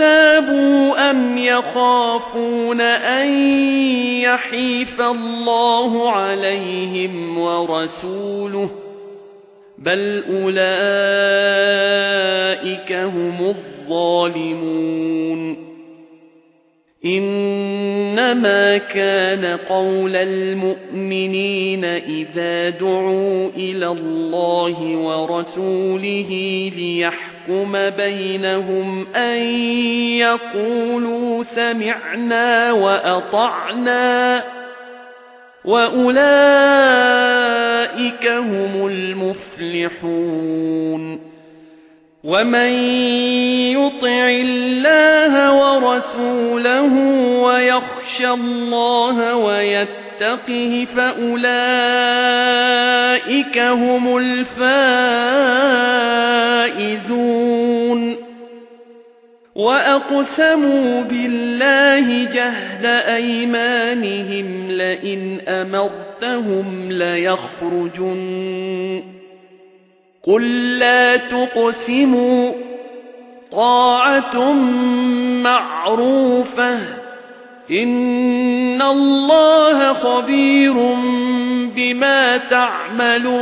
ارتابوا أم يخافون أن يحيف الله عليهم ورسوله بل أولئك هم الظالمون إنما كان قول المؤمنين إذا دعوا إلى الله ورسوله ليحفظوا يحكم بينهم أن يقولوا سمعنا وأطعنا وأولئك هم المفلحون ومن يطع الله ورسوله ويخشى الله ويتقه فأولئك هم الفائزون. وأقسموا بالله جهد أيمانهم لئن أمرتهم ليخرجن. قل لا تقسموا طاعة معروفة. إن الله خبير بما تعملون.